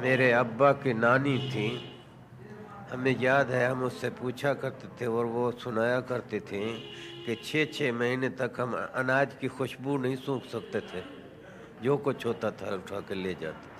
میرے ابا کی نانی تھی۔ ہمیں یاد ہے، ہم اس سے پوچھا کرتے تھے اور وہ سنایا کرتے تھے کہ چھ چھ مہینے تک ہم اناج کی خوشبو نہیں سونکھ سکتے تھے۔ جو کچھ ہوتا تھا اٹھا کے لے جاتے تھے۔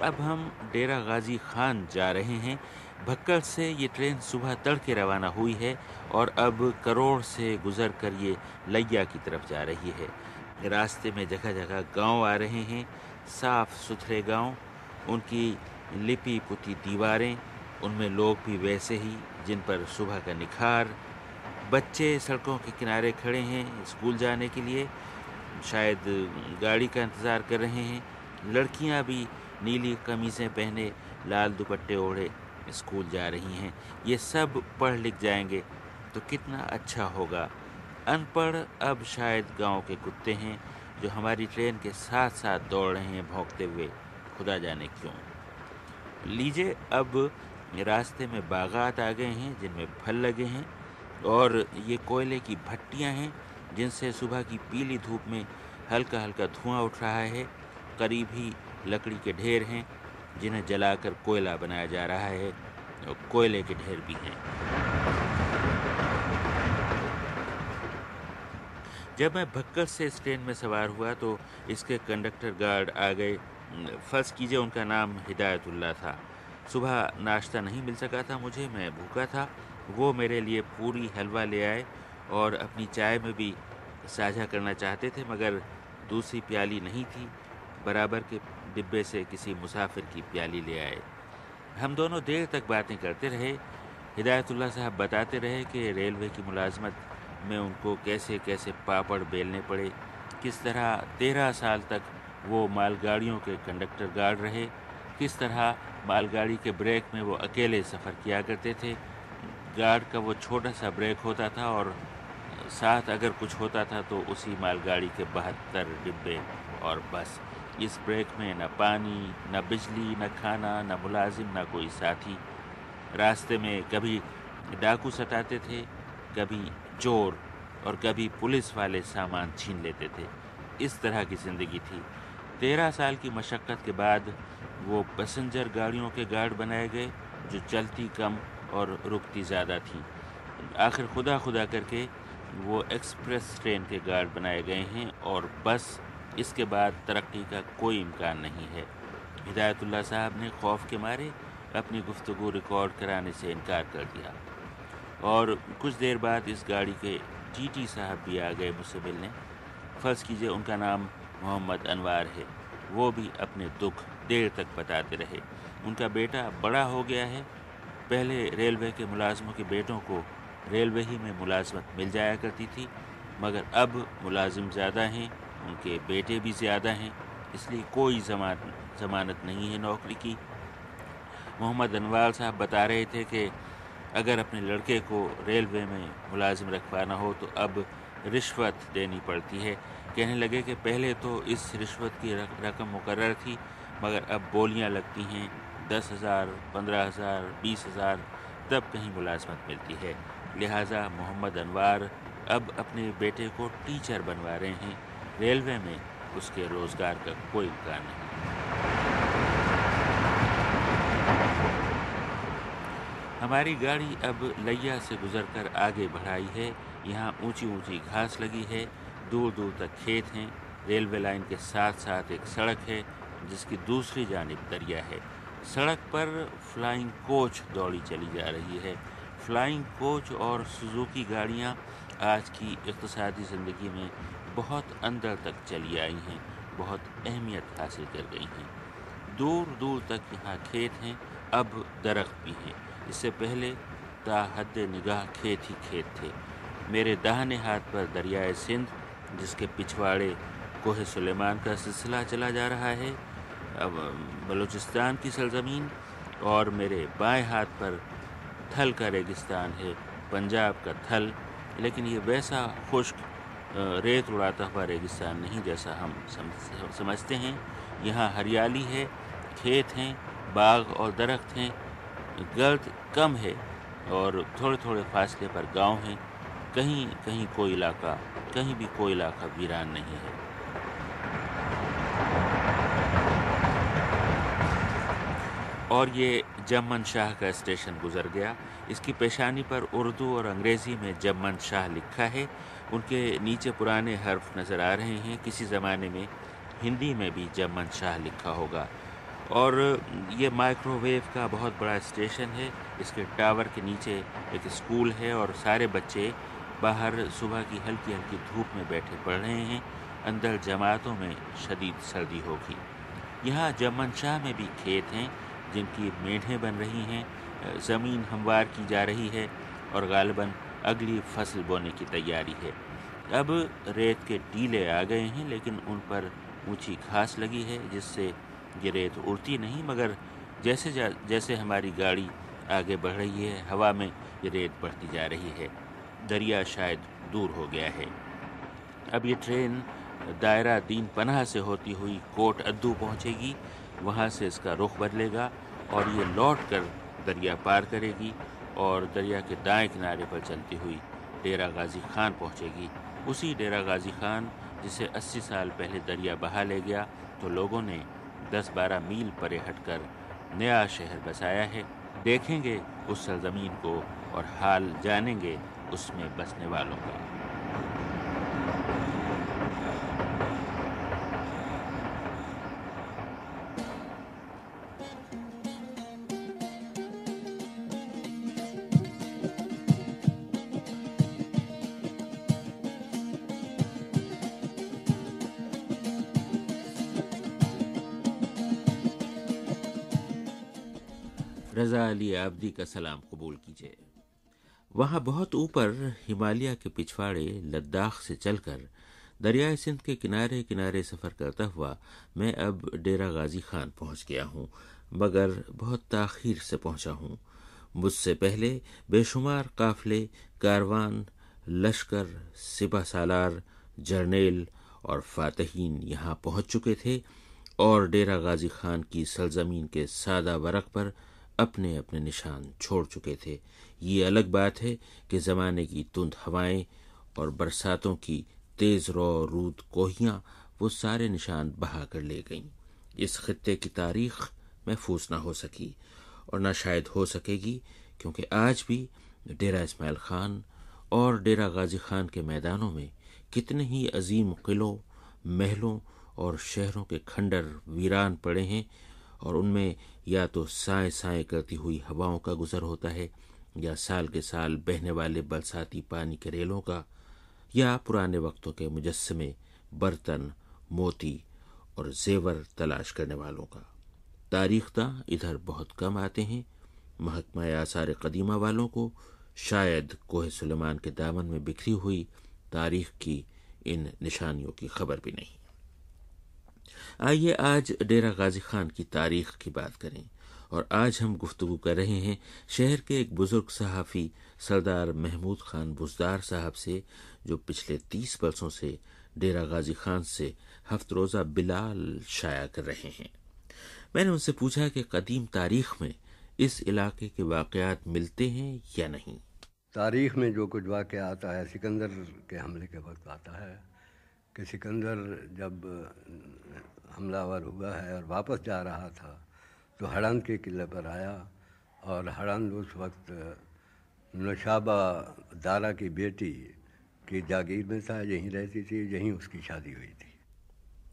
اب ہم ڈیرہ غازی خان جا رہے ہیں۔ بھکر سے یہ ٹرین صبح تڑکے روانہ ہوئی ہے اور اب کروڑ سے گزر کر یہ لیا کی طرف جا رہی ہے۔ راستے میں جگہ جگہ گاؤں آ رہے ہیں، صاف ستھرے گاؤں، ان کی لپی پتی دیواریں، ان میں لوگ بھی ویسے ہی جن پر صبح کا نکھار۔ بچے سڑکوں کے کنارے کھڑے ہیں اسکول جانے کے لیے، شاید گاڑی کا انتظار کر رہے ہیں۔ لڑکیاں بھی نیلی قمیضیں پہنے، لال دوپٹے اوڑھے۔ اسکول جا رہی ہیں، یہ سب پڑھ لکھ جائیں گے۔ تو کتنا اچھا ہوگا۔ ان پڑھ اب شاید گاؤں کے کتے ہیں جو ہماری ٹرین کے ساتھ ساتھ دوڑ رہے ہیں بھونکتے ہوئے۔ خدا جانے کیوں۔ لیجے اب راستے میں باغات آ گئے ہیں جن میں پھل لگے ہیں اور یہ کوئلے کی بھٹیاں ہیں جن سے صبح کی پیلی دھوپ میں ہلکا ہلکا دھواں اٹھ رہا ہے۔ قریب ہی لکڑی کے ڈھیر ہیں۔ جنہیں جلا کر کوئلہ بنایا جا رہا ہے اور کوئلے کے ڈھیر بھی ہیں۔ جب میں بھکر سے اس ٹرین میں سوار ہوا تو اس کے کنڈکٹر گارڈ آ گئے۔ فرض کیجیے ان کا نام ہدایت اللہ تھا۔ صبح ناشتہ نہیں مل سکا تھا مجھے، میں بھوکا تھا۔ وہ میرے لیے پوری حلوہ لے آئے اور اپنی چائے میں بھی ساجھا کرنا چاہتے تھے، مگر دوسری پیالی نہیں تھی۔ برابر کے ڈبے سے کسی مسافر کی پیالی لے آئے۔ ہم دونوں دیر تک باتیں کرتے رہے۔ ہدایت اللہ صاحب بتاتے رہے کہ ریلوے کی ملازمت میں ان کو کیسے کیسے پاپڑ بیلنے پڑے۔ کس طرح تیرہ سال تک وہ مال گاڑیوں کے کنڈکٹر گارڈ رہے۔ کس طرح مال گاڑی کے بریک میں وہ اکیلے سفر کیا کرتے تھے۔ گارڈ کا وہ چھوٹا سا بریک ہوتا تھا اور ساتھ اگر کچھ ہوتا تھا تو اسی مال گاڑی کے بہتر ڈبے اور بس۔ اس بریک میں نہ پانی، نہ بجلی، نہ کھانا، نہ ملازم، نہ کوئی ساتھی۔ راستے میں کبھی ڈاکو ستاتے تھے، کبھی چور اور کبھی پولیس والے سامان چھین لیتے تھے۔ اس طرح کی زندگی تھی۔ تیرہ سال کی مشقت کے بعد وہ پیسنجر گاڑیوں کے گارڈ بنائے گئے، جو چلتی کم اور رکتی زیادہ تھیں آخر خدا خدا کر کے وہ ایکسپریس ٹرین کے گارڈ بنائے گئے ہیں اور بس اس کے بعد ترقی کا کوئی امکان نہیں ہے۔ ہدایت اللہ صاحب نے خوف کے مارے اپنی گفتگو ریکارڈ کرانے سے انکار کر دیا۔ اور کچھ دیر بعد اس گاڑی کے ٹی ٹی صاحب بھی آ گئے مجھ سے ملنے۔ فرض کیجیے ان کا نام محمد انوار ہے۔ وہ بھی اپنے دکھ دیر تک بتاتے رہے۔ ان کا بیٹا بڑا ہو گیا ہے۔ پہلے ریلوے کے ملازموں کے بیٹوں کو ریلوے ہی میں ملازمت مل جایا کرتی تھی، مگر اب ملازم زیادہ ہیں۔ ان کے بیٹے بھی زیادہ ہیں، اس لیے کوئی ضمانت نہیں ہے نوکری کی۔ محمد انوار صاحب بتا رہے تھے کہ اگر اپنے لڑکے کو ریلوے میں ملازم رکھوانا ہو تو اب رشوت دینی پڑتی ہے۔ کہنے لگے کہ پہلے تو اس رشوت کی رقم مقرر تھی، مگر اب بولیاں لگتی ہیں، دس ہزار، پندرہ ہزار، بیس ہزار تب کہیں ملازمت ملتی ہے۔ لہٰذا محمد انوار اب اپنے بیٹے کو ٹیچر بنوا رہے ہیں۔ ریلوے میں اس کے روزگار کا کوئی امکان نہیں۔ ہماری گاڑی اب لیا سے گزر کر آگے بڑھائی ہے۔ یہاں اونچی اونچی گھاس لگی ہے۔ دور دور تک کھیت ہیں۔ ریلوے لائن کے ساتھ ساتھ ایک سڑک ہے، جس کی دوسری جانب دریا ہے۔ سڑک پر فلائنگ کوچ دوڑی چلی جا رہی ہے۔ فلائنگ کوچ اور سزوکی گاڑیاں آج کی اقتصادی زندگی میں بہت اندر تک چلی آئی ہیں، بہت اہمیت حاصل کر گئی ہیں۔ دور دور تک یہاں کھیت ہیں، اب درخت بھی ہیں۔ اس سے پہلے تا حد نگاہ کھیت ہی کھیت تھے۔ میرے داہنے ہاتھ پر دریائے سندھ، جس کے پچھواڑے کوہ سلیمان کا سلسلہ چلا جا رہا ہے، اب بلوچستان کی سرزمین، اور میرے بائیں ہاتھ پر تھل کا ریگستان ہے۔ پنجاب کا تھل، لیکن یہ ویسا خشک ریت اڑاتا ہوا ریگستان نہیں جیسا ہم سمجھتے ہیں۔ یہاں ہریالی ہے، کھیت ہیں، باغ اور درخت ہیں۔ گرد کم ہے اور تھوڑے تھوڑے فاصلے پر گاؤں ہیں۔ کہیں کہیں کوئی علاقہ، کہیں بھی کوئی علاقہ ویران نہیں ہے۔ اور یہ جمن شاہ کا اسٹیشن گزر گیا۔ اس کی پیشانی پر اردو اور انگریزی میں جمن شاہ لکھا ہے۔ ان کے نیچے پرانے حرف نظر آ رہے ہیں۔ کسی زمانے میں ہندی میں بھی جمن شاہ لکھا ہوگا۔ اور یہ مائکرو ویو کا بہت بڑا اسٹیشن ہے۔ اس کے ٹاور کے نیچے ایک اسکول ہے اور سارے بچے باہر صبح کی ہلکی ہلکی دھوپ میں بیٹھے پڑھ رہے ہیں۔ اندر جماعتوں میں شدید سردی ہوگی۔ یہاں جمن شاہ میں بھی کھیت ہیں، جن کی میڑھیں بن رہی ہیں، زمین ہموار کی جا رہی ہے اور غالباً اگلی فصل بونے کی تیاری ہے۔ اب ریت کے ٹیلے آ گئے ہیں، لیکن ان پر اونچی گھاس لگی ہے، جس سے یہ ریت اڑتی نہیں، مگر جیسے جیسے ہماری گاڑی آگے بڑھ رہی ہے، ہوا میں یہ ریت بڑھتی جا رہی ہے۔ دریا شاید دور ہو گیا ہے۔ اب یہ ٹرین دائرہ دین پناہ سے ہوتی ہوئی کوٹ ادو پہنچے گی۔ وہاں سے اس کا رخ بدلے گا اور یہ لوٹ کر دریا پار کرے گی۔ اور دریا کے دائیں کنارے پر چلتی ہوئی ڈیرا غازی خان پہنچے گی۔ اسی ڈیرا غازی خان جسے اسی سال پہلے دریا بہا لے گیا، تو لوگوں نے دس بارہ میل پرے ہٹ کر نیا شہر بسایا ہے۔ دیکھیں گے اس سرزمین کو اور حال جانیں گے اس میں بسنے والوں کا۔ رضا علی آبدی کا سلام قبول کیجیے وہاں بہت اوپر ہمالیہ کے پچھواڑے لداخ سے چل کر دریائے سندھ کے کنارے کنارے سفر کرتا ہوا میں اب ڈیرا غازی خان پہنچ گیا ہوں، مگر بہت تاخیر سے پہنچا ہوں۔ مجھ سے پہلے بے شمار قافلے، کاروان، لشکر سپہ سالار، جرنیل اور فاتحین یہاں پہنچ چکے تھے اور ڈیرا غازی خان کی سرزمین کے سادہ ورق پر اپنے اپنے نشان چھوڑ چکے تھے۔ یہ الگ بات ہے کہ زمانے کی تند ہوائیں اور برساتوں کی تیز رو رود کوہیاں وہ سارے نشان بہا کر لے گئیں۔ اس خطے کی تاریخ محفوظ نہ ہو سکی اور نہ شاید ہو سکے گی، کیونکہ آج بھی ڈیرا اسماعیل خان اور ڈیرا غازی خان کے میدانوں میں کتنے ہی عظیم قلعوں، محلوں اور شہروں کے کھنڈر ویران پڑے ہیں۔ اور ان میں یا تو سائیں سائیں کرتی ہوئی ہواؤں کا گزر ہوتا ہے، یا سال کے سال بہنے والے برساتی پانی کے ریلوں کا، یا پرانے وقتوں کے مجسمے، برتن، موتی اور زیور تلاش کرنے والوں کا۔ تاریخ داں ادھر بہت کم آتے ہیں۔ محکمہ آثار قدیمہ والوں کو شاید کوہ سلیمان کے دامن میں بکھری ہوئی تاریخ کی ان نشانیوں کی خبر بھی نہیں۔ آئیے آج ڈیرا غازی خان کی تاریخ کی بات کریں۔ اور آج ہم گفتگو کر رہے ہیں شہر کے ایک بزرگ صحافی سردار محمود خان بزدار صاحب سے، جو پچھلے تیس برسوں سے ڈیرا غازی خان سے ہفت روزہ بلال شائع کر رہے ہیں۔ میں نے ان سے پوچھا کہ قدیم تاریخ میں اس علاقے کے واقعات ملتے ہیں یا نہیں۔ تاریخ میں جو کچھ واقعہ آتا ہے سکندر کے حملے کے وقت آتا ہے کہ سکندر جب حملہ ور ہوا ہے اور واپس جا رہا تھا، تو ہڑند کے قلعے پر آیا اور ہڑند اس وقت نشابہ دارا کی بیٹی کی جاگیر میں تھا، یہیں رہتی تھی، یہیں اس کی شادی ہوئی تھی۔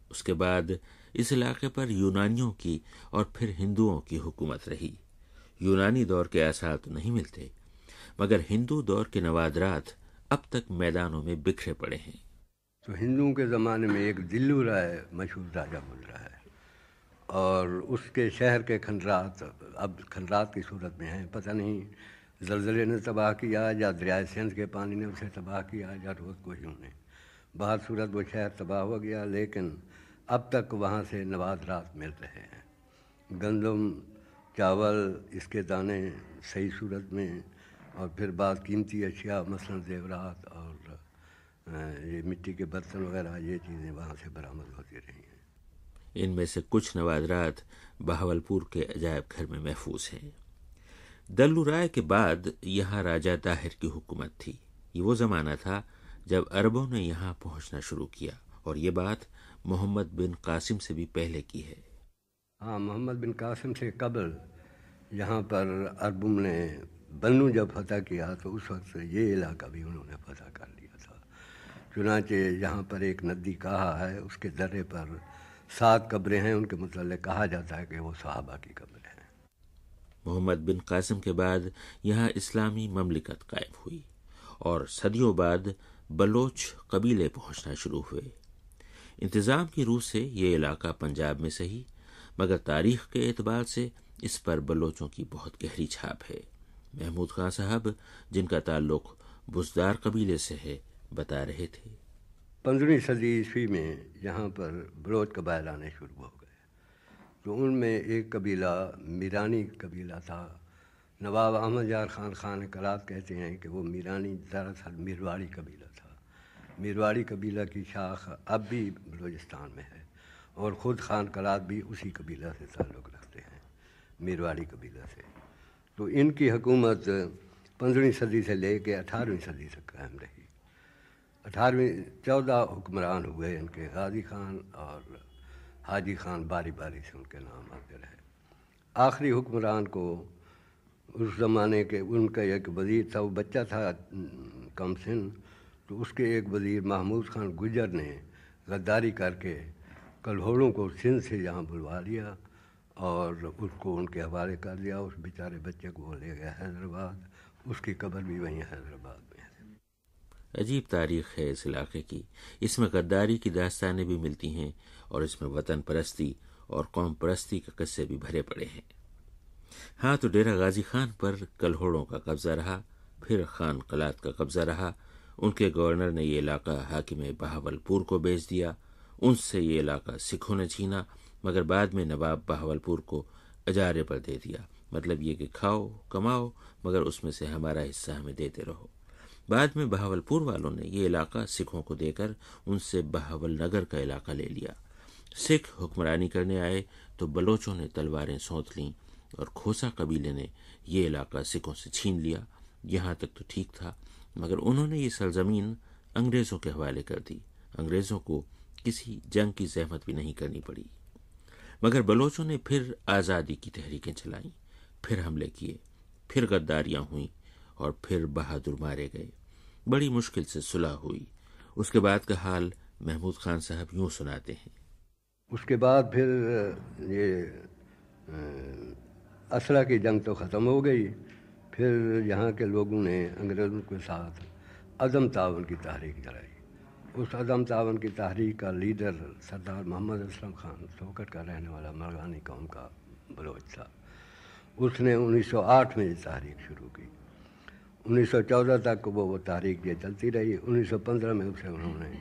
اس کے بعد اس علاقے پر یونانیوں کی اور پھر ہندوؤں کی حکومت رہی۔ یونانی دور کے اثات نہیں ملتے، مگر ہندو دور کے نوادرات اب تک میدانوں میں بکھرے پڑے ہیں۔ تو ہندوؤں کے زمانے میں ایک دلو رائے مشہور راجا بول رہا ہے۔ اور اس کے شہر کے کھنڈرات اب کھنڈرات کی صورت میں ہیں، پتہ نہیں، زلزلے نے تباہ کیا یا دریائے سندھ کے پانی نے اسے تباہ کیا یا روز کوشوں نے۔ بہت صورت وہ شہر تباہ ہو گیا، لیکن اب تک وہاں سے نوادرات مل رہے ہیں۔ گندم، چاول، اس کے دانے صحیح صورت میں اور پھر بعض قیمتی اشیاء، مثلاً زیورات اور یہ مٹی کے برتن وغیرہ یہ چیزیں وہاں سے برآمد ہوتی رہی ہیں۔ ان میں سے کچھ نوادرات بہاولپور کے عجائب گھر میں محفوظ ہیں۔ دلو رائے کے بعد یہاں راجہ طاہر کی حکومت تھی۔ یہ وہ زمانہ تھا جب عربوں نے یہاں پہنچنا شروع کیا اور یہ بات محمد بن قاسم سے بھی پہلے کی ہے۔ ہاں محمد بن قاسم سے قبل یہاں پر عربوں نے بنو جب فتح کیا تو اس وقت یہ علاقہ بھی انہوں نے فتح کر لیا۔ چنانچہ یہاں پر ایک ندی کہا ہے، اس کے درے پر سات قبریں ہیں، ان کے متعلق کہا جاتا ہے کہ وہ صحابہ کی قبریں ہیں۔ محمد بن قاسم کے بعد یہاں اسلامی مملکت قائم ہوئی اور صدیوں بعد بلوچ قبیلے پہنچنا شروع ہوئے۔ انتظام کی روح سے یہ علاقہ پنجاب میں صحیح، مگر تاریخ کے اعتبار سے اس پر بلوچوں کی بہت گہری چھاپ ہے۔ محمود خان صاحب، جن کا تعلق بزدار قبیلے سے ہے بتا رہے تھے۔ پندرہویں صدی عیسوی میں یہاں پر بلوچ قبائل آنے شروع ہو گئے تو ان میں ایک قبیلہ میرانی قبیلہ تھا۔ نواب احمد یار خان خان کلات کہتے ہیں کہ وہ میرانی دراصل میرواڑی قبیلہ تھا۔ میرواڑی قبیلہ کی شاخ اب بھی بلوچستان میں ہے اور خود خان کلات بھی اسی قبیلہ سے تعلق رکھتے ہیں میرواڑی قبیلہ سے۔ تو ان کی حکومت پندرہویں صدی سے لے کے اٹھارہویں صدی تک قائم رہی۔ اٹھارہویں چودہ حکمران ہوئے ان کے غازی خان اور حاجی خان باری باری سے ان کے نام آتے رہے۔ آخری حکمران کو اس زمانے کے ان کا ایک وزیر تھا، وہ بچہ تھا کم سن، تو اس کے ایک وزیر محمود خان گجر نے غداری کر کے کلہوڑوں کو سندھ سے یہاں بلوا لیا اور اس کو ان کے حوالے کر دیا۔ اس بیچارے بچے کو وہ لے گیا حیدرآباد، اس کی قبر بھی وہیں حیدرآباد۔ عجیب تاریخ ہے اس علاقے کی۔ اس میں غداری کی داستانیں بھی ملتی ہیں اور اس میں وطن پرستی اور قوم پرستی کے قصے بھی بھرے پڑے ہیں۔ ہاں تو ڈیرا غازی خان پر کلہوڑوں کا قبضہ رہا، پھر خان قلات کا قبضہ رہا۔ ان کے گورنر نے یہ علاقہ حاکم بہاول پور کو بیچ دیا۔ ان سے یہ علاقہ سکھوں نے چھینا، مگر بعد میں نواب بہاول پور کو اجارے پر دے دیا۔ مطلب یہ کہ کھاؤ، کماؤ، مگر اس میں سے ہمارا حصہ ہمیں دیتے رہو۔ بعد میں بہاول پور والوں نے یہ علاقہ سکھوں کو دے کر ان سے بہاول نگر کا علاقہ لے لیا۔ سکھ حکمرانی کرنے آئے تو بلوچوں نے تلواریں سونت لیں اور کھوسا قبیلے نے یہ علاقہ سکھوں سے چھین لیا۔ یہاں تک تو ٹھیک تھا، مگر انہوں نے یہ سرزمین انگریزوں کے حوالے کر دی۔ انگریزوں کو کسی جنگ کی زحمت بھی نہیں کرنی پڑی۔ مگر بلوچوں نے پھر آزادی کی تحریکیں چلائیں، پھر حملے کیے، پھر غداریاں ہوئیں۔ اور پھر بہادر مارے گئے۔ بڑی مشکل سے صلح ہوئی۔ اس کے بعد کا حال محمود خان صاحب یوں سناتے ہیں۔ اس کے بعد پھر یہ اسلحہ کی جنگ تو ختم ہو گئی۔ پھر یہاں کے لوگوں نے انگریزوں کے ساتھ عدم تعاون کی تحریک چلائی۔ اس عدم تعاون کی تحریک کا لیڈر سردار محمد اسلم خان سوکٹ کا رہنے والا مرغانی قوم کا بلوچ تھا۔ اس نے انیس سو آٹھ میں یہ تحریک شروع کی۔ انیس سو چودہ تک وہ وہ تاریخ یہ چلتی رہی۔ انیس سو پندرہ میں اسے انہوں نے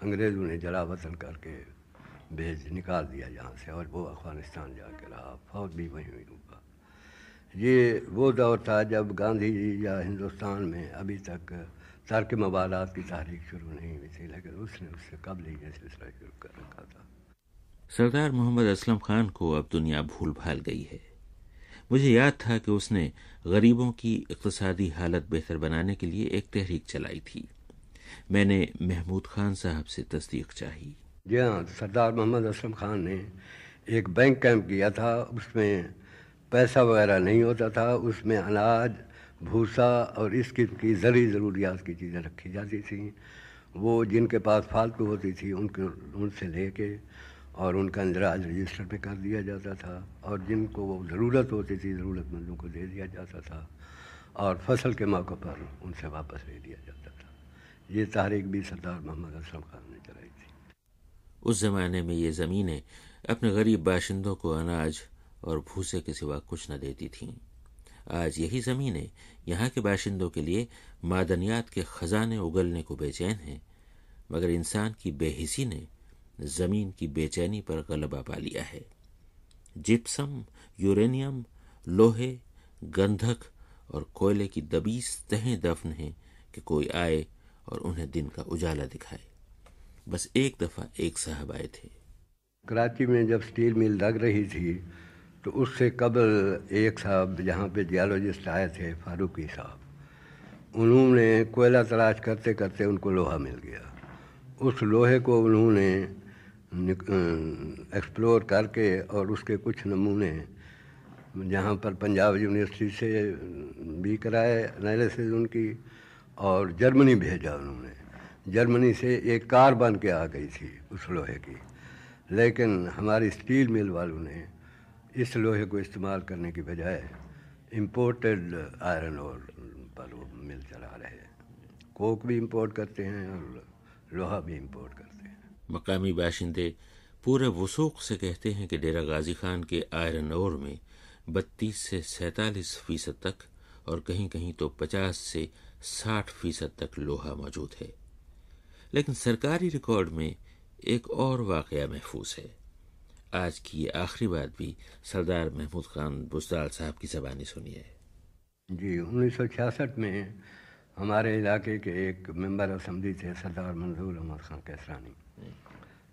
انگریزوں نے جلا وطن کر کے بھیج نکال دیا یہاں سے اور وہ افغانستان جا کے رہا۔ فوج بھی وہیں ہوئی۔ ہوگا یہ وہ دور تھا جب گاندھی جی یا ہندوستان میں ابھی تک ترک موادات کی تاریخ شروع نہیں ہوئی تھی، لیکن اس نے اس سے قبل ہی یہ سلسلہ شروع کر رکھا تھا۔ سردار محمد اسلم خان کو اب دنیا بھول بھال گئی ہے۔ مجھے یاد تھا کہ اس نے غریبوں کی اقتصادی حالت بہتر بنانے کے لیے ایک تحریک چلائی تھی۔ میں نے محمود خان صاحب سے تصدیق چاہی۔ جی ہاں سردار محمد اسلم خان نے ایک بینک کیمپ کیا تھا، اس میں پیسہ وغیرہ نہیں ہوتا تھا، اس میں اناج، بھوسا اور اس قسم کی زرعی ضروریات کی چیزیں رکھی جاتی تھیں۔ وہ جن کے پاس فالتو ہوتی تھی، ان کے ان سے لے کے اور ان کا اندراج رجسٹر پہ کر دیا جاتا تھا اور جن کو وہ ضرورت ہوتی تھی، ضرورت مندوں کو دے دیا جاتا تھا اور فصل کے موقع پر ان سے واپس لے دیا جاتا تھا۔ یہ تحریک بھی سردار محمد اسلم خان نے چلائی تھی۔ اس زمانے میں یہ زمینیں اپنے غریب باشندوں کو اناج اور بھوسے کے سوا کچھ نہ دیتی تھیں۔ آج یہی زمینیں یہاں کے باشندوں کے لیے معدنیات کے خزانے اگلنے کو بے چین ہیں، مگر انسان کی بے حسی نے زمین کی بے چینی پر غلبہ پا لیا ہے۔ جپسم، یورینیم، لوہے، گندھک اور کوئلے کی دبیس تہیں دفن ہیں کہ کوئی آئے اور انہیں دن کا اجالا دکھائے۔ بس ایک دفعہ ایک صاحب آئے تھے۔ کراچی میں جب سٹیل مل لگ رہی تھی تو اس سے قبل ایک صاحب جہاں پہ جیالوجسٹ آئے تھے، فاروقی صاحب۔ انہوں نے کوئلہ تلاش کرتے کرتے ان کو لوہا مل گیا۔ اس لوہے کو انہوں نے ایکسپلور کر کے اور اس کے کچھ نمونے جہاں پر پنجاب یونیورسٹی سے بھی کرائے انالیسز ان کی اور جرمنی بھیجا انہوں نے۔ جرمنی سے ایک کار بن کے آ گئی تھی اس لوہے کی۔ لیکن ہماری اسٹیل مل والوں نے اس لوہے کو استعمال کرنے کی بجائے امپورٹڈ آئرن اور پر وہ مل چلا رہے۔ کوک بھی امپورٹ کرتے ہیں اور لوہا بھی امپورٹ کرتے ہیں۔ مقامی باشندے پورے وسوخ سے کہتے ہیں کہ ڈیرہ غازی خان کے آئرن اور میں بتیس سے سینتالیس فیصد تک اور کہیں کہیں تو پچاس سے ساٹھ فیصد تک لوہا موجود ہے۔ لیکن سرکاری ریکارڈ میں ایک اور واقعہ محفوظ ہے۔ آج کی یہ آخری بات بھی سردار محمود خان بزدال صاحب کی زبانی سنی ہے۔ جی انیس سو چھیاسٹھ میں ہمارے علاقے کے ایک ممبر اسمبلی تھے سردار منظور احمد خان کیسرانی۔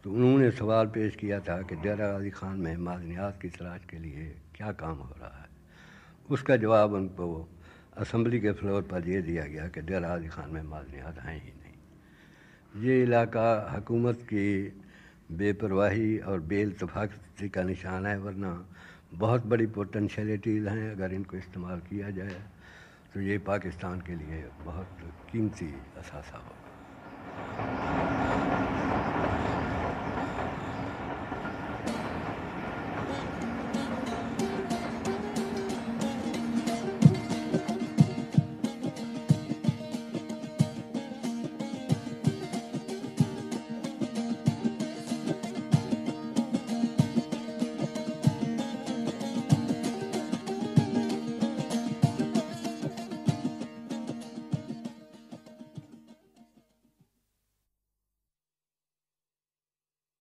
تو انہوں نے سوال پیش کیا تھا کہ ڈیرہ غازی خان میں معدنیات کی تلاش کے لیے کیا کام ہو رہا ہے؟ اس کا جواب ان کو اسمبلی کے فلور پر یہ دیا گیا کہ ڈیرہ غازی خان میں معدنیات ہیں ہی نہیں۔ یہ علاقہ حکومت کی بے پرواہی اور بے اتفاقی کا نشان ہے، ورنہ بہت بڑی پوٹینشیلٹیز ہیں اگر ان کو استعمال کیا جائے تو یہ پاکستان کے لیے بہت قیمتی اثاثہ ہوگا۔